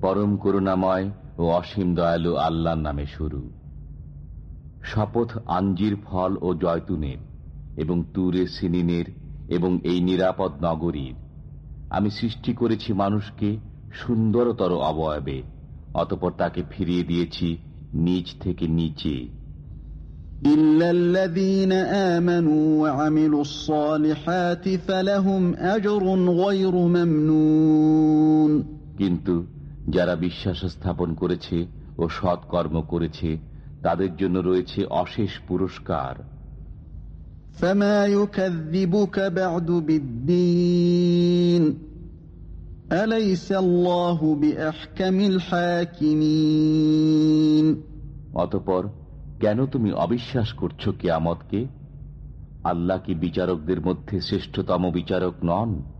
পরম করুণাময় ও অসীম দয়ালু আল্লাহর নামে শুরু। শপথ আঞ্জির ফল ও জয়তুনের এবং তুরে সিনিনের এবং এই নিরাপদ নগরীর। আমি সৃষ্টি করেছি মানুষকে সুন্দরতর অবয়বে, অতপর তাকে ফিরিয়ে দিয়েছি নিচ থেকে নিচে। إلا الذين آمنوا وعملوا الصالحات فلهم أجر غير ممنون কিন্তু যারা বিশ্বাস স্থাপন করেছে ও সৎকর্ম করেছে তাদের জন্য রয়েছে অশেষ পুরস্কার فما يكذبك بعد بالدين أليس الله بأحكم الحاكمين অতপর কেন তুমি অবিশ্বাস করছ কেয়ামতকে? আল্লাহ কি বিচারকদের মধ্যে শ্রেষ্ঠতম বিচারক নন?